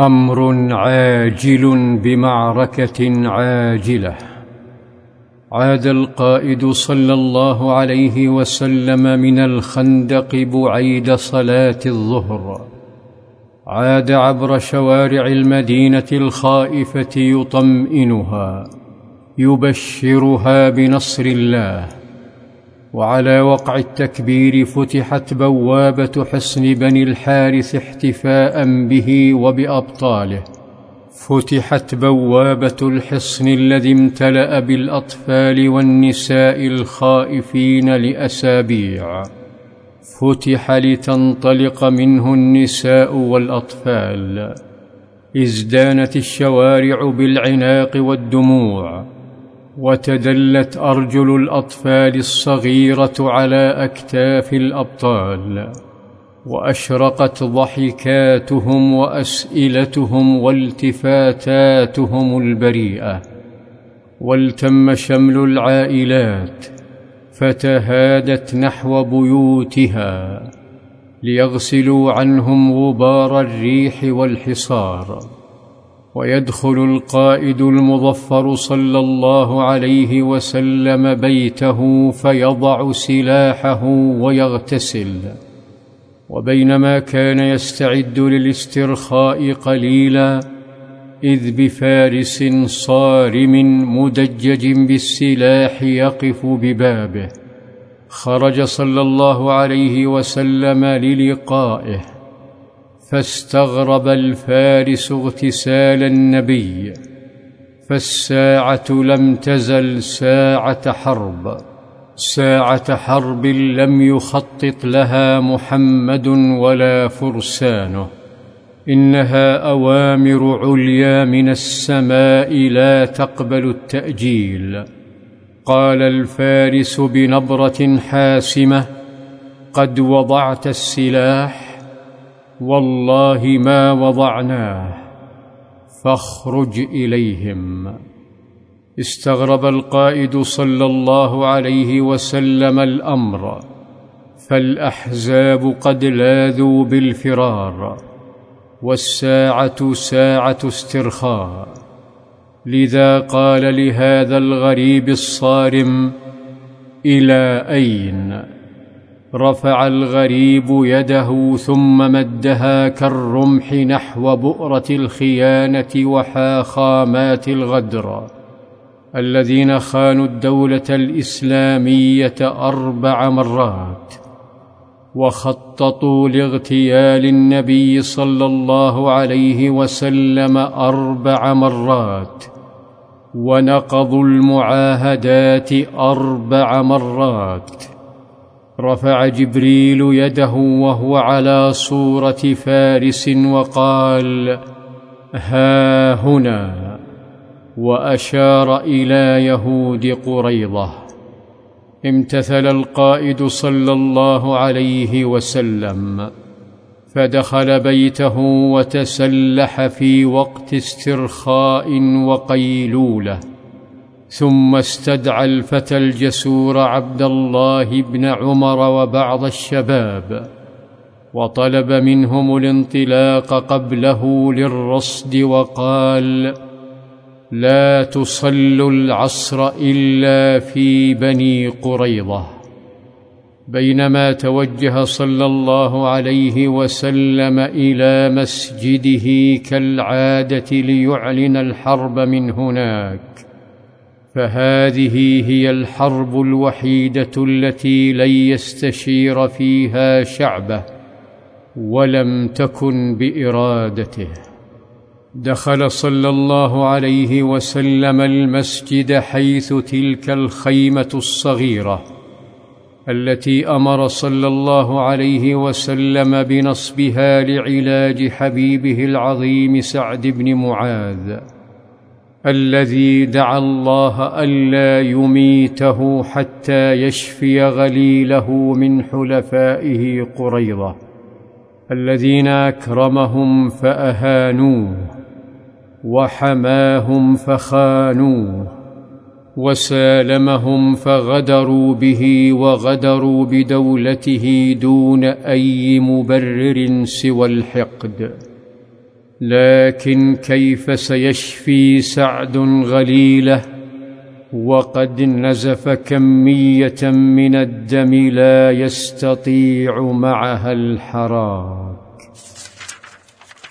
أمر عاجل بمعركة عاجلة. عاد القائد صلى الله عليه وسلم من الخندق بعيد صلاة الظهر. عاد عبر شوارع المدينة الخائفة يطمئنها يبشرها بنصر الله. وعلى وقع التكبير فتحت بوابة حصن بني الحارث احتفاء به وبأبطاله. فتحت بوابة الحصن الذي امتلأ بالأطفال والنساء الخائفين لأسابيع. فتح لتنطلق منه النساء والأطفال. ازدانت الشوارع بالعناق والدموع. وتدلت أرجل الأطفال الصغيرة على أكتاف الأبطال وأشرقت ضحكاتهم وأسئلتهم والتفاتاتهم البريئة والتم شمل العائلات فتهادت نحو بيوتها ليغسلوا عنهم غبار الريح والحصار. ويدخل القائد المظفر صلى الله عليه وسلم بيته فيضع سلاحه ويغتسل. وبينما كان يستعد للاسترخاء قليلا إذ بفارس صارم مدجج بالسلاح يقف ببابه. خرج صلى الله عليه وسلم للقائه. فاستغرب الفارس اغتسال النبي فالساعة لم تزل ساعة حرب ساعة حرب لم يخطط لها محمد ولا فرسانه إنها أوامر عليا من السماء لا تقبل التأجيل. قال الفارس بنبرة حاسمة قد وضعت السلاح والله ما وضعناه. فاخرج إليهم. استغرب القائد صلى الله عليه وسلم الأمر. فالأحزاب قد لاذوا بالفرار. والساعة ساعة استرخاء. لذا قال لهذا الغريب الصارم إلى أين؟ رفع الغريب يده ثم مدها كالرمح نحو بؤرة الخيانة وحاخامات الغدر. الذين خانوا الدولة الإسلامية أربع مرات وخططوا لاغتيال النبي صلى الله عليه وسلم أربع مرات ونقضوا المعاهدات أربع مرات. رفع جبريل يده وهو على صورة فارس وقال ها هنا. وأشار إلى يهود قريضه امتثل القائد صلى الله عليه وسلم. فدخل بيته وتسلح في وقت استرخاء وقيلولة. ثم استدعى الفتى الجسور عبد الله بن عمر وبعض الشباب وطلب منهم الانطلاق قبله للرصد وقال لا تصلوا العصر إلا في بني قريظة. بينما توجه صلى الله عليه وسلم إلى مسجده كالعادة ليعلن الحرب من هناك. فهذه هي الحرب الوحيدة التي لن يستشير فيها شعبه ولم تكن بإرادته. دخل صلى الله عليه وسلم المسجد حيث تلك الخيمة الصغيرة التي أمر صلى الله عليه وسلم بنصبها لعلاج حبيبه العظيم سعد بن معاذ. الذي دعا الله ألا يميته حتى يشفي غليله من حلفائه قريظة. الذين أكرمهم فأهانوه وحماهم فخانوه وسالمهم فغدروا به وغدروا بدولته دون أي مبرر سوى الحقد. لكن كيف سيشفي سعد غليله وقد نزف كمية من الدم لا يستطيع معها الحراك